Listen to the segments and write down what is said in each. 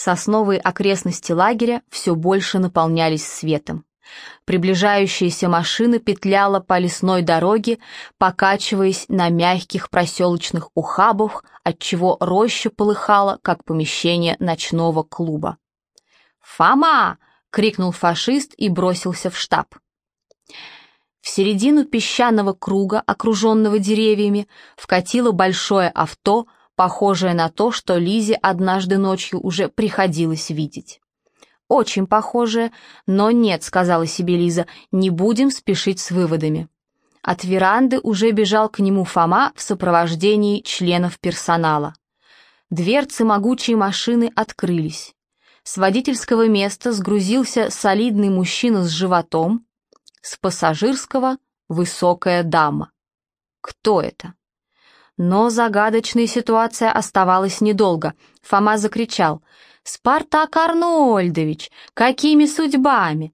Сосновые окрестности лагеря все больше наполнялись светом. Приближающаяся машина петляла по лесной дороге, покачиваясь на мягких проселочных ухабах, отчего роща полыхала, как помещение ночного клуба. «Фома!» — крикнул фашист и бросился в штаб. В середину песчаного круга, окруженного деревьями, вкатило большое авто, похожее на то, что Лизе однажды ночью уже приходилось видеть. «Очень похожее, но нет», — сказала себе Лиза, — «не будем спешить с выводами». От веранды уже бежал к нему Фома в сопровождении членов персонала. Дверцы могучей машины открылись. С водительского места сгрузился солидный мужчина с животом, с пассажирского — высокая дама. Кто это? Но загадочная ситуация оставалась недолго. Фома закричал — «Спартак Арнольдович, какими судьбами?»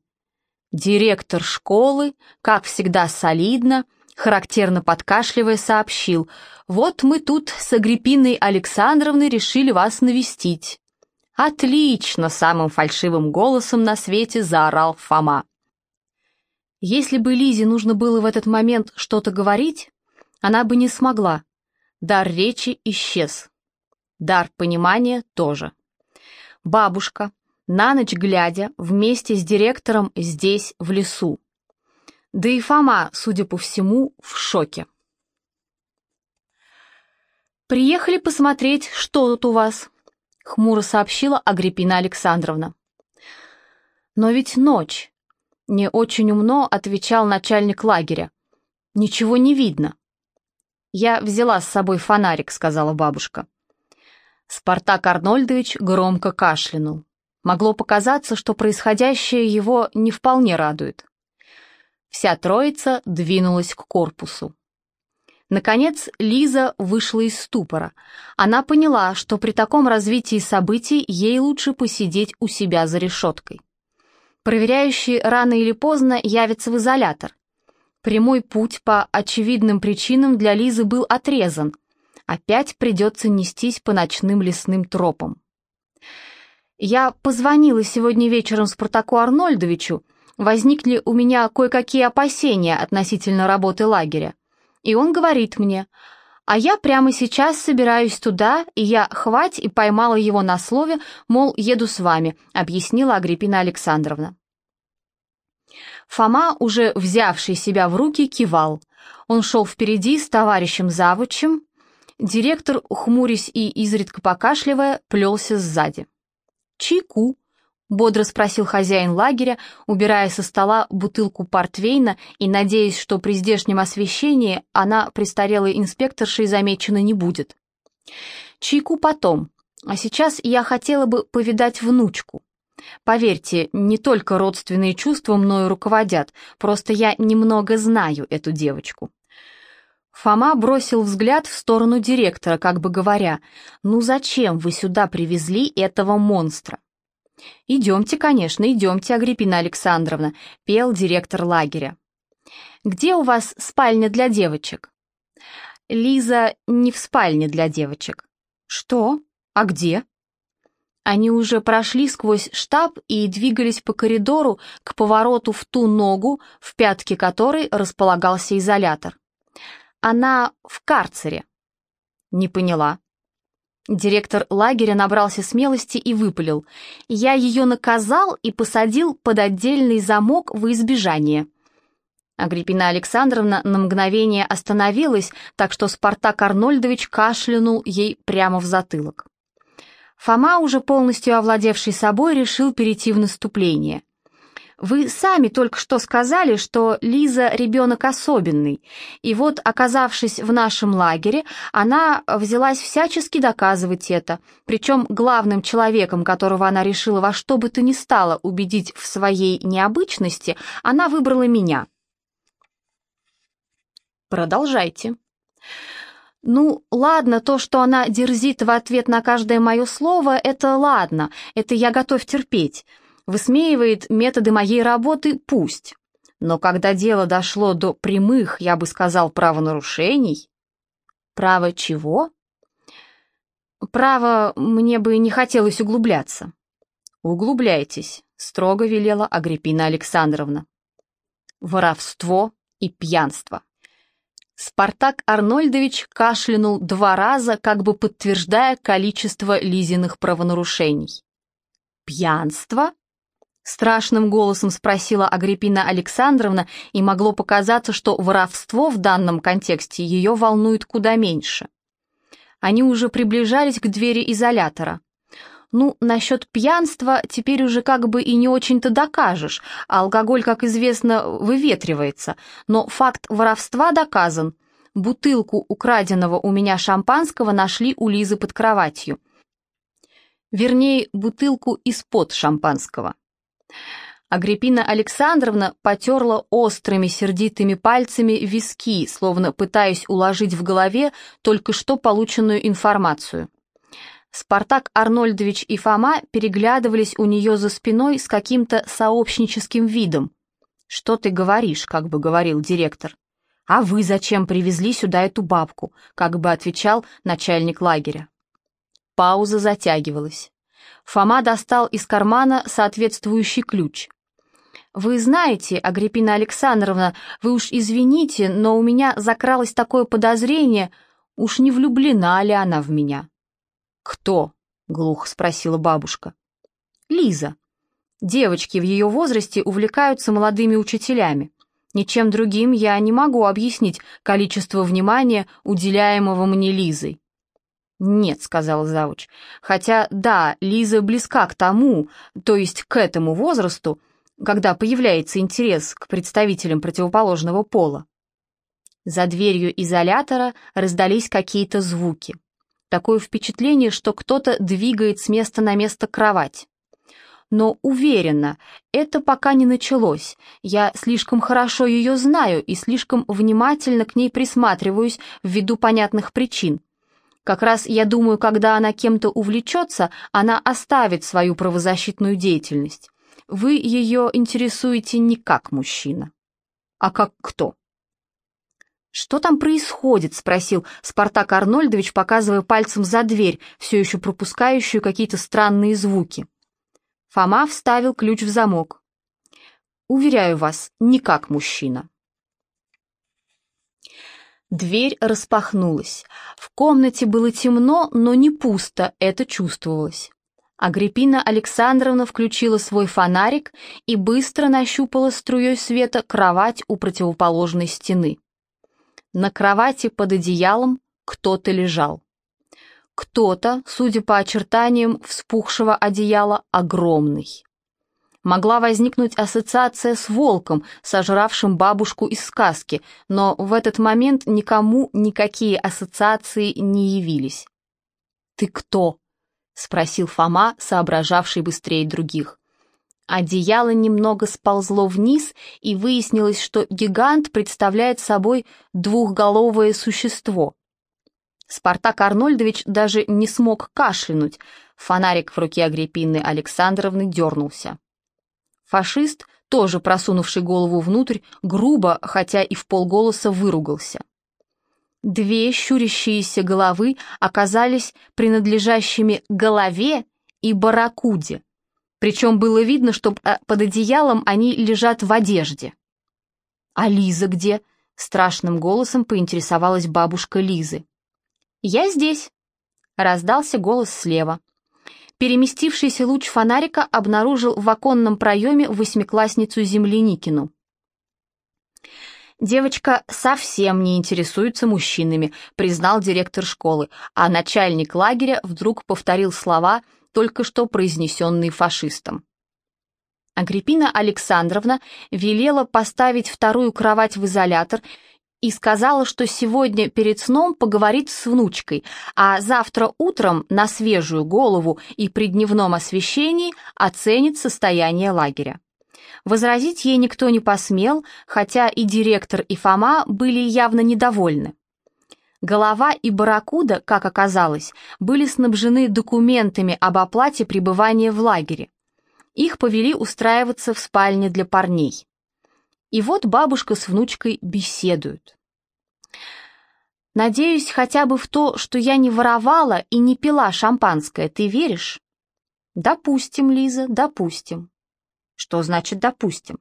Директор школы, как всегда солидно, характерно подкашливая, сообщил, «Вот мы тут с Агриппиной Александровной решили вас навестить». «Отлично!» — самым фальшивым голосом на свете заорал Фома. Если бы Лизе нужно было в этот момент что-то говорить, она бы не смогла. Дар речи исчез. Дар понимания тоже. Бабушка, на ночь глядя, вместе с директором здесь, в лесу. Да и Фома, судя по всему, в шоке. «Приехали посмотреть, что тут у вас», — хмуро сообщила Агриппина Александровна. «Но ведь ночь», — не очень умно отвечал начальник лагеря. «Ничего не видно». «Я взяла с собой фонарик», — сказала бабушка. Спартак Арнольдович громко кашлянул. Могло показаться, что происходящее его не вполне радует. Вся троица двинулась к корпусу. Наконец Лиза вышла из ступора. Она поняла, что при таком развитии событий ей лучше посидеть у себя за решеткой. Проверяющий рано или поздно явится в изолятор. Прямой путь по очевидным причинам для Лизы был отрезан, опять придется нестись по ночным лесным тропам. Я позвонила сегодня вечером Спартаку Арнольдовичу, возникли у меня кое-какие опасения относительно работы лагеря. И он говорит мне, а я прямо сейчас собираюсь туда, и я хвать и поймала его на слове, мол, еду с вами, объяснила Агриппина Александровна. Фома, уже взявший себя в руки, кивал. Он шел впереди с товарищем завучем, Директор, хмурясь и изредка покашливая, плелся сзади. «Чайку?» — бодро спросил хозяин лагеря, убирая со стола бутылку портвейна и надеясь, что при здешнем освещении она престарелой инспекторшей замечена не будет. «Чайку потом, а сейчас я хотела бы повидать внучку. Поверьте, не только родственные чувства мною руководят, просто я немного знаю эту девочку». Фома бросил взгляд в сторону директора, как бы говоря, «Ну зачем вы сюда привезли этого монстра?» «Идемте, конечно, идемте, Агриппина Александровна», — пел директор лагеря. «Где у вас спальня для девочек?» «Лиза не в спальне для девочек». «Что? А где?» Они уже прошли сквозь штаб и двигались по коридору к повороту в ту ногу, в пятке которой располагался изолятор. Она в карцере. Не поняла. Директор лагеря набрался смелости и выпалил. Я ее наказал и посадил под отдельный замок во избежание. Агриппина Александровна на мгновение остановилась, так что Спартак Арнольдович кашлянул ей прямо в затылок. Фома, уже полностью овладевший собой, решил перейти в наступление — вы сами только что сказали, что Лиза ребенок особенный, и вот, оказавшись в нашем лагере, она взялась всячески доказывать это, причем главным человеком, которого она решила во что бы то ни стало убедить в своей необычности, она выбрала меня. Продолжайте. Ну, ладно, то, что она дерзит в ответ на каждое мое слово, это ладно, это я готов терпеть высмеивает методы моей работы, пусть. Но когда дело дошло до прямых, я бы сказал, правонарушений... Право чего? Право, мне бы не хотелось углубляться. Углубляйтесь, строго велела Агриппина Александровна. Воровство и пьянство. Спартак Арнольдович кашлянул два раза, как бы подтверждая количество Лизиных правонарушений. «Пьянство?» — страшным голосом спросила Агриппина Александровна, и могло показаться, что воровство в данном контексте ее волнует куда меньше. Они уже приближались к двери изолятора. Ну, насчет пьянства теперь уже как бы и не очень-то докажешь, а алкоголь, как известно, выветривается. Но факт воровства доказан. Бутылку украденного у меня шампанского нашли у Лизы под кроватью. Вернее, бутылку из-под шампанского. Агриппина Александровна потерла острыми сердитыми пальцами виски, словно пытаясь уложить в голове только что полученную информацию. Спартак Арнольдович и Фома переглядывались у нее за спиной с каким-то сообщническим видом. «Что ты говоришь?» — как бы говорил директор. «А вы зачем привезли сюда эту бабку?» — как бы отвечал начальник лагеря. Пауза затягивалась. Фома достал из кармана соответствующий ключ. «Вы знаете, Агриппина Александровна, вы уж извините, но у меня закралось такое подозрение, уж не влюблена ли она в меня?» «Кто?» — глухо спросила бабушка. «Лиза. Девочки в ее возрасте увлекаются молодыми учителями. Ничем другим я не могу объяснить количество внимания, уделяемого мне Лизой». «Нет», — сказала завуч, — «хотя, да, Лиза близка к тому, то есть к этому возрасту, когда появляется интерес к представителям противоположного пола. За дверью изолятора раздались какие-то звуки. Такое впечатление, что кто-то двигает с места на место кровать. Но уверена, это пока не началось. Я слишком хорошо ее знаю и слишком внимательно к ней присматриваюсь ввиду понятных причин. Как раз я думаю, когда она кем-то увлечется, она оставит свою правозащитную деятельность вы ее интересуете не как мужчина, а как кто. «Что там происходит?» — спросил Спартак Арнольдович, показывая пальцем за дверь, все еще пропускающую какие-то странные звуки. Фома вставил ключ в замок. «Уверяю вас, не как мужчина». Дверь распахнулась. В комнате было темно, но не пусто, это чувствовалось. Агриппина Александровна включила свой фонарик и быстро нащупала струей света кровать у противоположной стены. На кровати под одеялом кто-то лежал. Кто-то, судя по очертаниям вспухшего одеяла, огромный. Могла возникнуть ассоциация с волком, сожравшим бабушку из сказки, но в этот момент никому никакие ассоциации не явились. «Ты кто?» — спросил Фома, соображавший быстрее других. Одеяло немного сползло вниз, и выяснилось, что гигант представляет собой двухголовое существо. Спартак Арнольдович даже не смог кашлянуть, фонарик в руке Агриппины Александровны дернулся. Фашист, тоже просунувший голову внутрь, грубо, хотя и в полголоса выругался. Две щурящиеся головы оказались принадлежащими голове и барракуде, причем было видно, что э, под одеялом они лежат в одежде. «А Лиза где?» — страшным голосом поинтересовалась бабушка Лизы. «Я здесь», — раздался голос слева. Переместившийся луч фонарика обнаружил в оконном проеме восьмиклассницу Земляникину. Девочка совсем не интересуется мужчинами, признал директор школы, а начальник лагеря вдруг повторил слова, только что произнесенные фашистом. Агриппина Александровна велела поставить вторую кровать в изолятор и сказала, что сегодня перед сном поговорит с внучкой, а завтра утром на свежую голову и при дневном освещении оценит состояние лагеря. Возразить ей никто не посмел, хотя и директор, и Фома были явно недовольны. Голова и Барракуда, как оказалось, были снабжены документами об оплате пребывания в лагере. Их повели устраиваться в спальне для парней. И вот бабушка с внучкой беседуют. Надеюсь хотя бы в то, что я не воровала и не пила шампанское, ты веришь? Допустим, Лиза, допустим. Что значит допустим?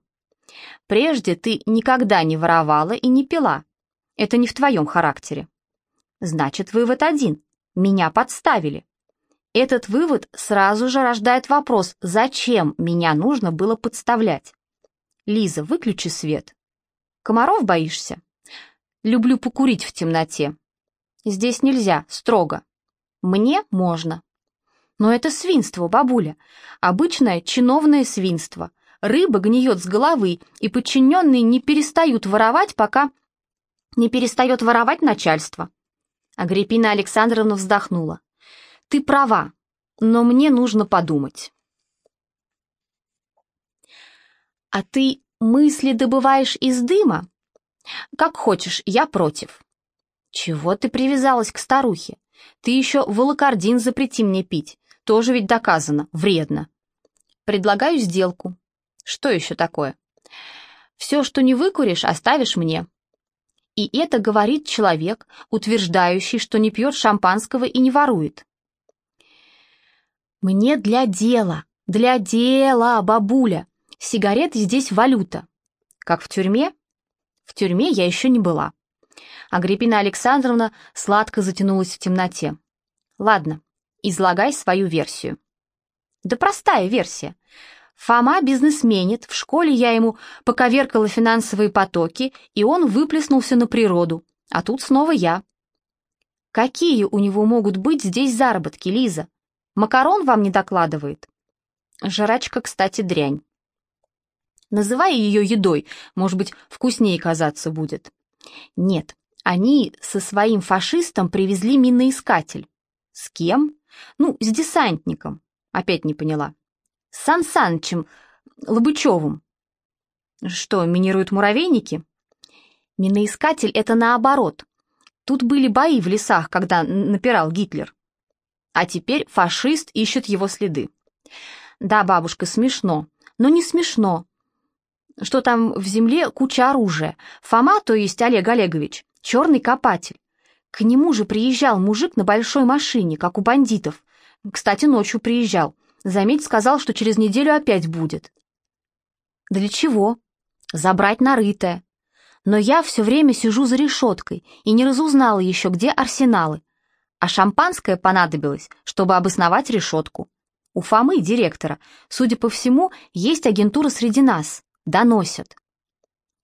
Прежде ты никогда не воровала и не пила. Это не в твоем характере. Значит, вывод один. Меня подставили. Этот вывод сразу же рождает вопрос, зачем меня нужно было подставлять? Лиза, выключи свет. Комаров боишься? Люблю покурить в темноте. Здесь нельзя, строго. Мне можно. Но это свинство, бабуля. Обычное чиновное свинство. Рыба гниет с головы, и подчиненные не перестают воровать, пока не перестает воровать начальство. Агриппина Александровна вздохнула. Ты права, но мне нужно подумать. А ты мысли добываешь из дыма? Как хочешь, я против. Чего ты привязалась к старухе? Ты еще волокордин запрети мне пить. Тоже ведь доказано, вредно. Предлагаю сделку. Что еще такое? Все, что не выкуришь, оставишь мне. И это говорит человек, утверждающий, что не пьет шампанского и не ворует. Мне для дела, для дела, бабуля. Сигареты здесь валюта. Как в тюрьме? В тюрьме я еще не была. Агриппина Александровна сладко затянулась в темноте. Ладно, излагай свою версию. Да простая версия. Фома бизнесменит, в школе я ему поковеркала финансовые потоки, и он выплеснулся на природу. А тут снова я. Какие у него могут быть здесь заработки, Лиза? Макарон вам не докладывает? Жрачка, кстати, дрянь. Называй ее едой, может быть, вкуснее казаться будет. Нет, они со своим фашистом привезли миноискатель. С кем? Ну, с десантником. Опять не поняла. Сан Санычем Лобычевым. Что, минируют муравейники? Миноискатель — это наоборот. Тут были бои в лесах, когда напирал Гитлер. А теперь фашист ищет его следы. Да, бабушка, смешно. Но не смешно что там в земле куча оружия. Фома, то есть Олег Олегович, черный копатель. К нему же приезжал мужик на большой машине, как у бандитов. Кстати, ночью приезжал. Заметь, сказал, что через неделю опять будет. Для чего? Забрать нарытое. Но я все время сижу за решеткой и не разузнала еще, где арсеналы. А шампанское понадобилось, чтобы обосновать решетку. У Фомы, директора, судя по всему, есть агентура среди нас. Доносят.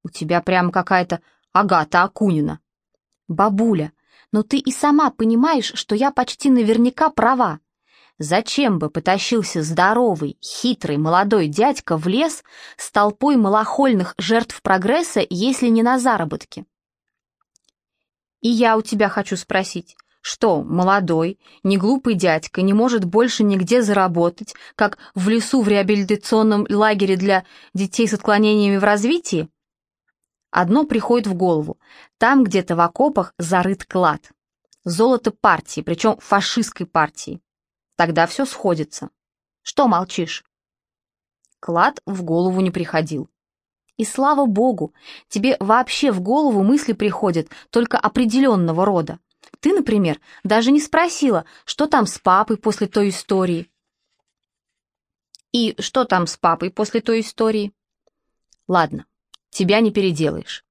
У тебя прямо какая-то Агата Акунина. Бабуля, но ты и сама понимаешь, что я почти наверняка права. Зачем бы потащился здоровый, хитрый молодой дядька в лес с толпой малохольных жертв прогресса, если не на заработки? И я у тебя хочу спросить, что, молодой, неглупый дядька не может больше нигде заработать, как в лесу в реабилитационном лагере для детей с отклонениями в развитии? Одно приходит в голову. Там где-то в окопах зарыт клад. Золото партии, причем фашистской партии. Тогда все сходится. Что молчишь? Клад в голову не приходил. И слава богу, тебе вообще в голову мысли приходят только определенного рода. Ты, например, даже не спросила, что там с папой после той истории. И что там с папой после той истории? Ладно, тебя не переделаешь.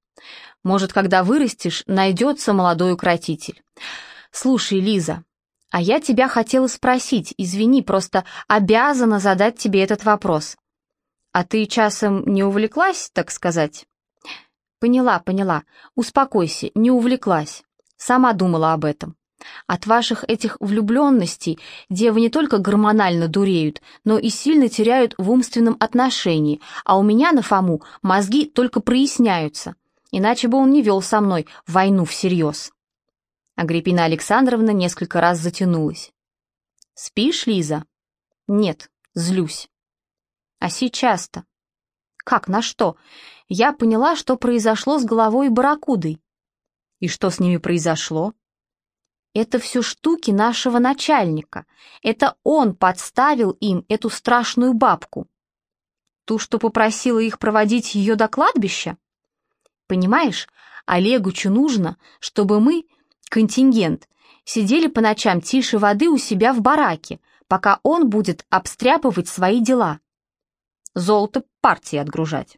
Может, когда вырастешь, найдется молодой укротитель. Слушай, Лиза, а я тебя хотела спросить, извини, просто обязана задать тебе этот вопрос. А ты часом не увлеклась, так сказать? Поняла, поняла. Успокойся, не увлеклась. Сама думала об этом. От ваших этих влюбленностей девы не только гормонально дуреют, но и сильно теряют в умственном отношении, а у меня на Фому мозги только проясняются, иначе бы он не вел со мной войну всерьез. Агриппина Александровна несколько раз затянулась. «Спишь, Лиза?» «Нет, злюсь». «А сейчас-то?» «Как, на что?» Я поняла, что произошло с головой и. И что с ними произошло? Это все штуки нашего начальника. Это он подставил им эту страшную бабку. Ту, что попросила их проводить ее до кладбища? Понимаешь, Олегучу нужно, чтобы мы контингент, сидели по ночам тише воды у себя в бараке, пока он будет обстряпывать свои дела. Золото партии отгружать.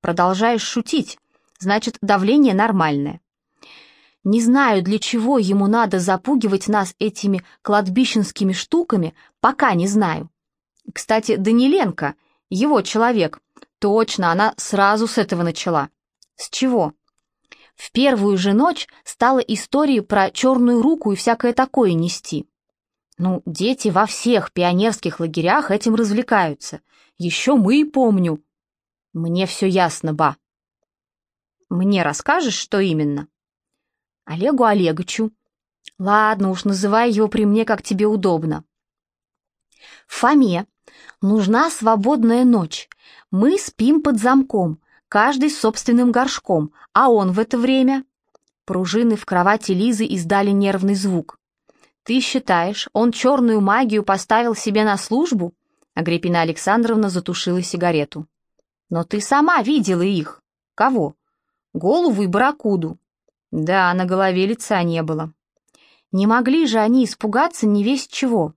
Продолжаешь шутить, значит, давление нормальное. Не знаю, для чего ему надо запугивать нас этими кладбищенскими штуками, пока не знаю. Кстати, Даниленко, его человек, точно, она сразу с этого начала. С чего? В первую же ночь стала история про черную руку и всякое такое нести. Ну, дети во всех пионерских лагерях этим развлекаются. Еще мы и помню. Мне все ясно, ба. Мне расскажешь, что именно? Олегу Олеговичу. Ладно уж, называй его при мне, как тебе удобно. Фоме нужна свободная ночь. Мы спим под замком, каждый с собственным горшком, а он в это время... Пружины в кровати Лизы издали нервный звук. «Ты считаешь, он черную магию поставил себе на службу?» Агриппина Александровна затушила сигарету. «Но ты сама видела их. Кого? Голову и барракуду. Да, на голове лица не было. Не могли же они испугаться не весь чего.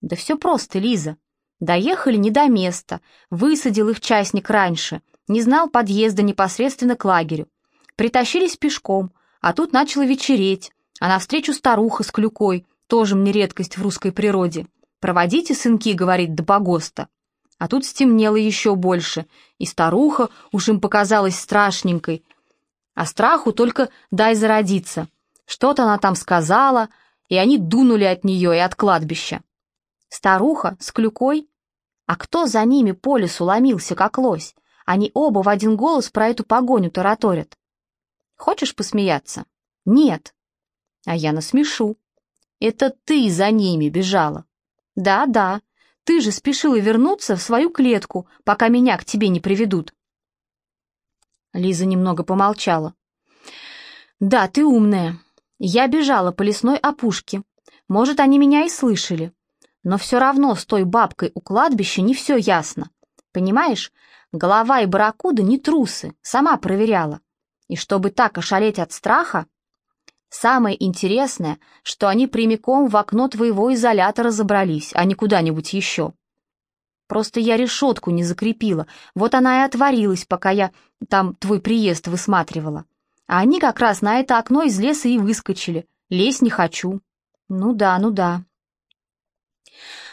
Да все просто, Лиза. Доехали не до места, высадил их частник раньше, не знал подъезда непосредственно к лагерю. Притащились пешком, а тут начало вечереть, а навстречу старуха с клюкой, тоже мне редкость в русской природе. «Проводите, сынки», — говорит, — «до погоста». А тут стемнело еще больше, и старуха уж им показалась страшненькой, а страху только дай зародиться. Что-то она там сказала, и они дунули от нее и от кладбища. Старуха с клюкой? А кто за ними по лесу ломился, как лось? Они оба в один голос про эту погоню тараторят. Хочешь посмеяться? Нет. А я насмешу. Это ты за ними бежала. Да-да, ты же спешила вернуться в свою клетку, пока меня к тебе не приведут. Лиза немного помолчала. «Да, ты умная. Я бежала по лесной опушке. Может, они меня и слышали. Но все равно с той бабкой у кладбища не все ясно. Понимаешь, голова и барракуда не трусы, сама проверяла. И чтобы так ошалеть от страха... Самое интересное, что они прямиком в окно твоего изолятора забрались, а не куда-нибудь еще. Просто я решетку не закрепила, вот она и отворилась, пока я там твой приезд высматривала. А они как раз на это окно из леса и выскочили. Лезть не хочу. Ну да, ну да.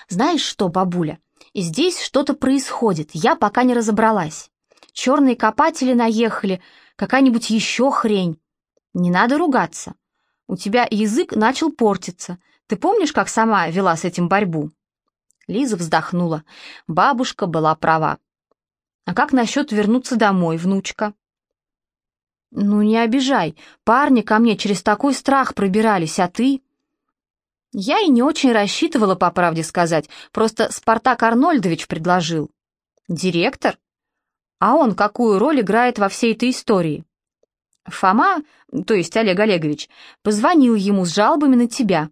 Знаешь что, бабуля, здесь что-то происходит, я пока не разобралась. Черные копатели наехали, какая-нибудь еще хрень. Не надо ругаться. У тебя язык начал портиться. Ты помнишь, как сама вела с этим борьбу? Лиза вздохнула. Бабушка была права. «А как насчет вернуться домой, внучка?» «Ну, не обижай. Парни ко мне через такой страх пробирались, а ты...» «Я и не очень рассчитывала, по правде сказать. Просто Спартак Арнольдович предложил». «Директор? А он какую роль играет во всей этой истории?» «Фома, то есть Олег Олегович, позвонил ему с жалобами на тебя.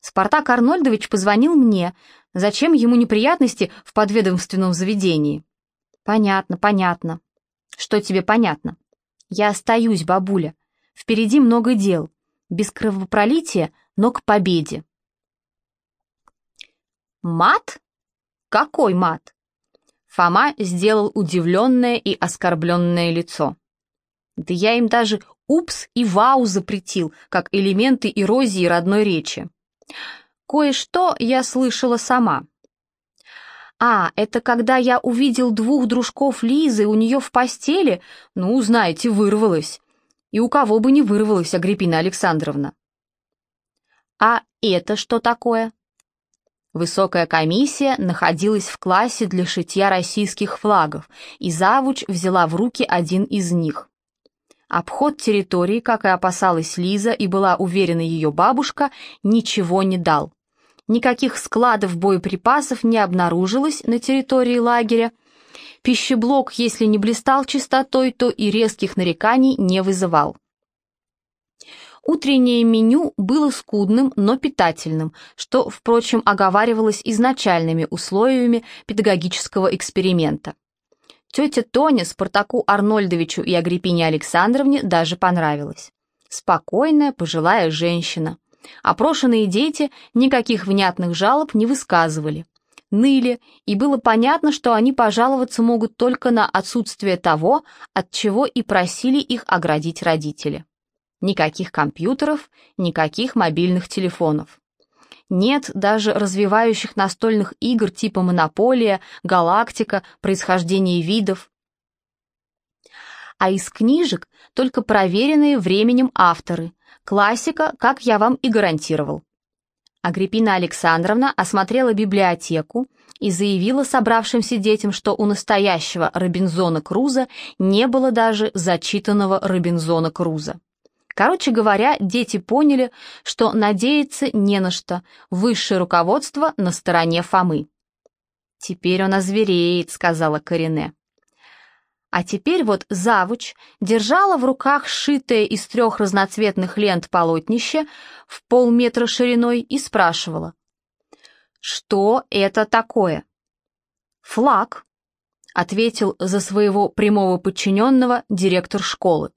Спартак Арнольдович позвонил мне, Зачем ему неприятности в подведомственном заведении? Понятно, понятно. Что тебе понятно? Я остаюсь, бабуля. Впереди много дел. Без кровопролития, но к победе. Мат? Какой мат? Фома сделал удивленное и оскорбленное лицо. Да я им даже «упс» и «вау» запретил, как элементы эрозии родной речи. Кое-что я слышала сама. А, это когда я увидел двух дружков Лизы у нее в постели, ну, знаете, вырвалось. И у кого бы не вырвалось, Агриппина Александровна. А это что такое? Высокая комиссия находилась в классе для шитья российских флагов, и завуч взяла в руки один из них. Обход территории, как и опасалась Лиза и была уверена ее бабушка, ничего не дал. Никаких складов боеприпасов не обнаружилось на территории лагеря. Пищеблок, если не блистал чистотой, то и резких нареканий не вызывал. Утреннее меню было скудным, но питательным, что, впрочем, оговаривалось изначальными условиями педагогического эксперимента. Тетя Тоня Спартаку Арнольдовичу и Агриппине Александровне даже понравилась. Спокойная пожилая женщина. Опрошенные дети никаких внятных жалоб не высказывали. Ныли, и было понятно, что они пожаловаться могут только на отсутствие того, от чего и просили их оградить родители. Никаких компьютеров, никаких мобильных телефонов. Нет даже развивающих настольных игр типа «Монополия», «Галактика», «Происхождение видов». А из книжек только проверенные временем авторы. Классика, как я вам и гарантировал. Агриппина Александровна осмотрела библиотеку и заявила собравшимся детям, что у настоящего Робинзона Круза не было даже зачитанного Робинзона Круза. Короче говоря, дети поняли, что надеяться не на что, высшее руководство на стороне Фомы. «Теперь он озвереет», — сказала Корине. А теперь вот завуч держала в руках сшитое из трех разноцветных лент полотнище в полметра шириной и спрашивала. «Что это такое?» «Флаг», — ответил за своего прямого подчиненного директор школы.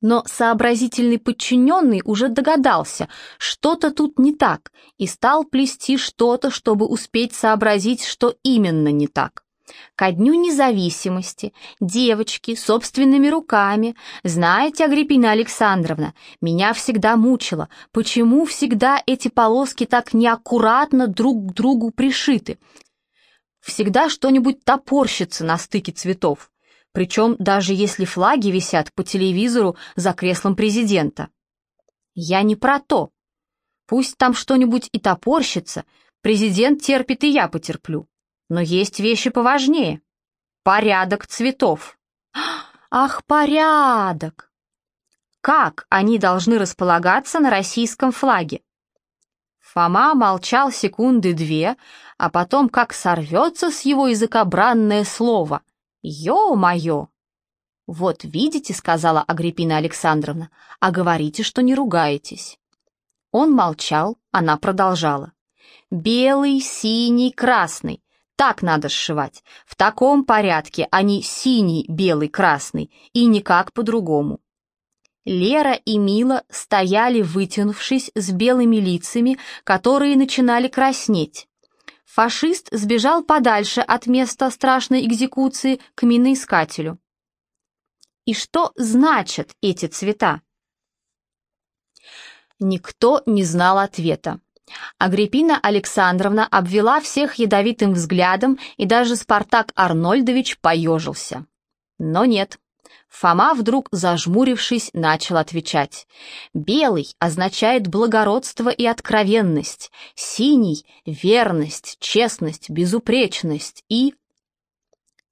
Но сообразительный подчиненный уже догадался, что-то тут не так, и стал плести что-то, чтобы успеть сообразить, что именно не так. Ко дню независимости девочки собственными руками. Знаете, Агриппина Александровна, меня всегда мучило, почему всегда эти полоски так неаккуратно друг к другу пришиты. Всегда что-нибудь топорщится на стыке цветов причем даже если флаги висят по телевизору за креслом президента. Я не про то. Пусть там что-нибудь и топорщится, президент терпит и я потерплю. Но есть вещи поважнее. Порядок цветов. Ах, порядок! Как они должны располагаться на российском флаге? Фома молчал секунды две, а потом как сорвется с его языка бранное слово. «Ё-моё!» «Вот видите», — сказала Агриппина Александровна, — «а говорите, что не ругаетесь». Он молчал, она продолжала. «Белый, синий, красный. Так надо сшивать. В таком порядке, а не синий, белый, красный. И никак по-другому». Лера и Мила стояли, вытянувшись, с белыми лицами, которые начинали краснеть фашист сбежал подальше от места страшной экзекуции к миноискателю. И что значат эти цвета? Никто не знал ответа. Агриппина Александровна обвела всех ядовитым взглядом, и даже Спартак Арнольдович поежился. Но нет, Фома, вдруг зажмурившись, начал отвечать. «Белый означает благородство и откровенность, синий — верность, честность, безупречность и...»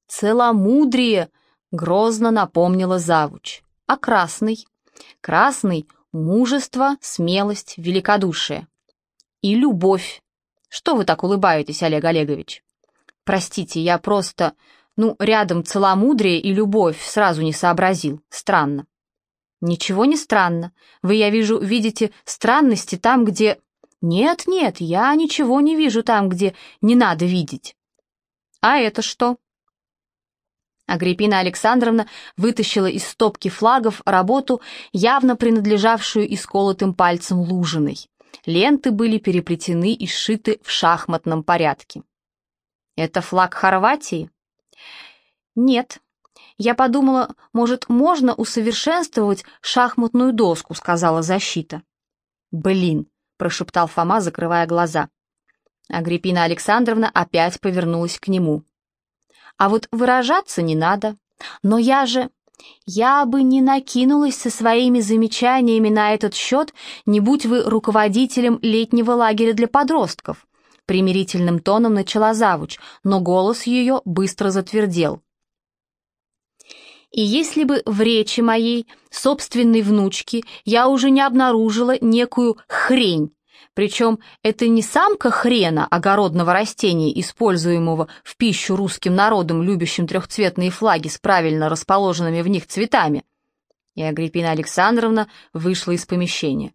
«Целомудрие!» — грозно напомнила завуч. «А красный?» «Красный — мужество, смелость, великодушие. И любовь. Что вы так улыбаетесь, Олег Олегович?» «Простите, я просто...» Ну, рядом целомудрие и любовь сразу не сообразил. Странно. Ничего не странно. Вы, я вижу, видите странности там, где... Нет, нет, я ничего не вижу там, где не надо видеть. А это что? Агриппина Александровна вытащила из стопки флагов работу, явно принадлежавшую исколотым пальцем Лужиной. Ленты были переплетены и сшиты в шахматном порядке. «Это флаг Хорватии?» «Нет. Я подумала, может, можно усовершенствовать шахматную доску», — сказала защита. «Блин», — прошептал Фома, закрывая глаза. Агриппина Александровна опять повернулась к нему. «А вот выражаться не надо. Но я же...» «Я бы не накинулась со своими замечаниями на этот счет, не будь вы руководителем летнего лагеря для подростков», примирительным тоном начала завуч, но голос ее быстро затвердел. И если бы в речи моей собственной внучки я уже не обнаружила некую хрень, причем это не самка хрена, огородного растения, используемого в пищу русским народом, любящим трехцветные флаги с правильно расположенными в них цветами. И Агриппина Александровна вышла из помещения.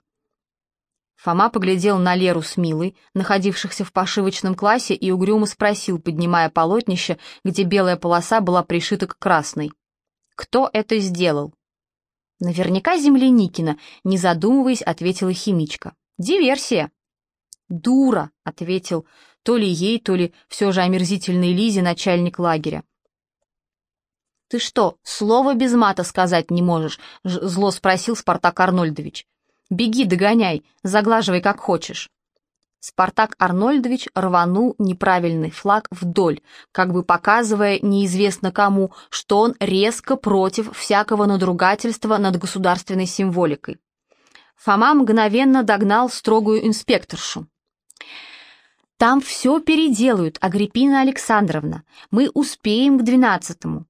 Фома поглядел на Леру с Милой, находившихся в пошивочном классе, и угрюмо спросил, поднимая полотнище, где белая полоса была пришита к красной. Кто это сделал? Наверняка Земляникина, не задумываясь, ответила химичка. Диверсия. Дура, ответил то ли ей, то ли все же омерзительной Лизе начальник лагеря. «Ты что, слова без мата сказать не можешь?» — зло спросил Спартак Арнольдович. «Беги, догоняй, заглаживай как хочешь». Спартак Арнольдович рванул неправильный флаг вдоль, как бы показывая неизвестно кому, что он резко против всякого надругательства над государственной символикой. Фома мгновенно догнал строгую инспекторшу. «Там все переделают, Агриппина Александровна. Мы успеем к двенадцатому.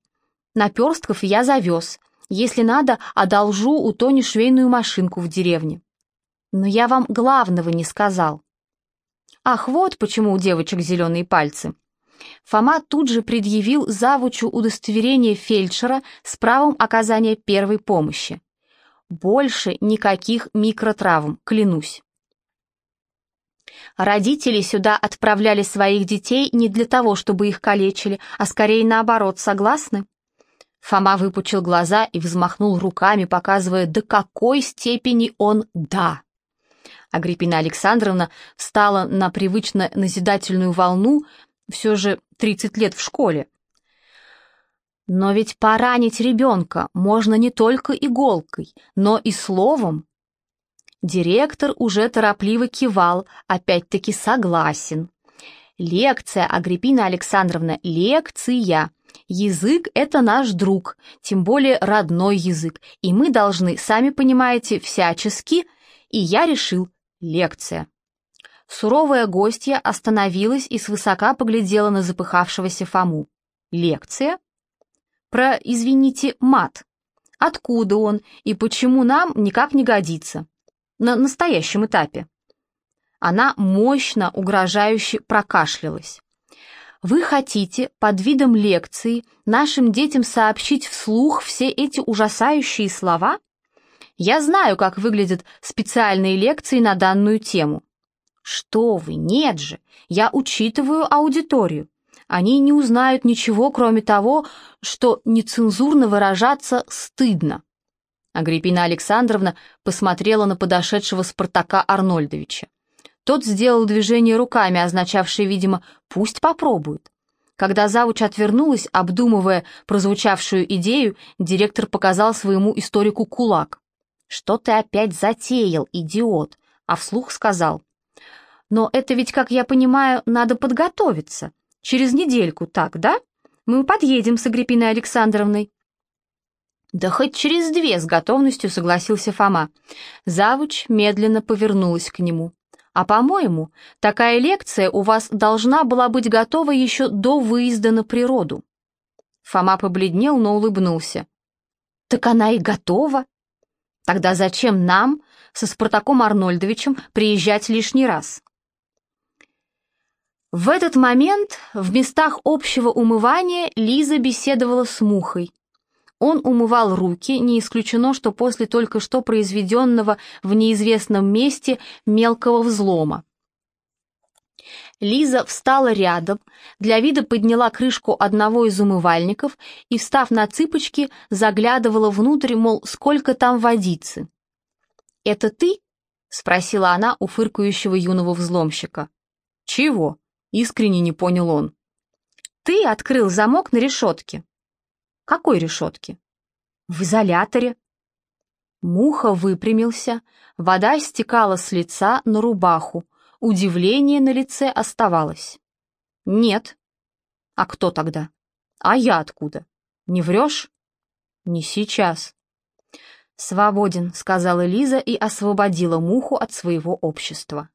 Наперстков я завез. Если надо, одолжу у Тони швейную машинку в деревне. Но я вам главного не сказал. Ах, вот почему у девочек зеленые пальцы. Фома тут же предъявил завучу удостоверение фельдшера с правом оказания первой помощи. Больше никаких микротравм, клянусь. Родители сюда отправляли своих детей не для того, чтобы их калечили, а скорее наоборот, согласны? Фома выпучил глаза и взмахнул руками, показывая, до какой степени он «да». Агриппина Александровна встала на привычно назидательную волну, все же 30 лет в школе. Но ведь поранить ребенка можно не только иголкой, но и словом. Директор уже торопливо кивал, опять-таки согласен. Лекция, Агриппина Александровна, лекция. Язык — это наш друг, тем более родной язык, и мы должны, сами понимаете, всячески, и я решил, лекция. Суровая гостья остановилась и свысока поглядела на запыхавшегося Фому. Лекция? Про, извините, мат. Откуда он и почему нам никак не годится? На настоящем этапе. Она мощно, угрожающе прокашлялась. Вы хотите под видом лекции нашим детям сообщить вслух все эти ужасающие слова? Я знаю, как выглядят специальные лекции на данную тему. Что вы, нет же, я учитываю аудиторию. Они не узнают ничего, кроме того, что нецензурно выражаться стыдно. Агриппина Александровна посмотрела на подошедшего Спартака Арнольдовича. Тот сделал движение руками, означавшее, видимо, «пусть попробует». Когда завуч отвернулась, обдумывая прозвучавшую идею, директор показал своему историку кулак. «Что ты опять затеял, идиот?» А вслух сказал. «Но это ведь, как я понимаю, надо подготовиться. Через недельку, так, да? Мы подъедем с Агриппиной Александровной». «Да хоть через две», — с готовностью согласился Фома. Завуч медленно повернулась к нему. А по-моему, такая лекция у вас должна была быть готова еще до выезда на природу. Фома побледнел, но улыбнулся. Так она и готова. Тогда зачем нам со Спартаком Арнольдовичем приезжать лишний раз? В этот момент в местах общего умывания Лиза беседовала с Мухой. Он умывал руки, не исключено, что после только что произведенного в неизвестном месте мелкого взлома. Лиза встала рядом, для вида подняла крышку одного из умывальников и, встав на цыпочки, заглядывала внутрь, мол, сколько там водицы. «Это ты?» — спросила она у фыркающего юного взломщика. «Чего?» — искренне не понял он. «Ты открыл замок на решетке». Какой решетки? В изоляторе. Муха выпрямился, вода стекала с лица на рубаху, удивление на лице оставалось. Нет. А кто тогда? А я откуда? Не врешь? Не сейчас. «Свободен», — сказала Лиза и освободила муху от своего общества.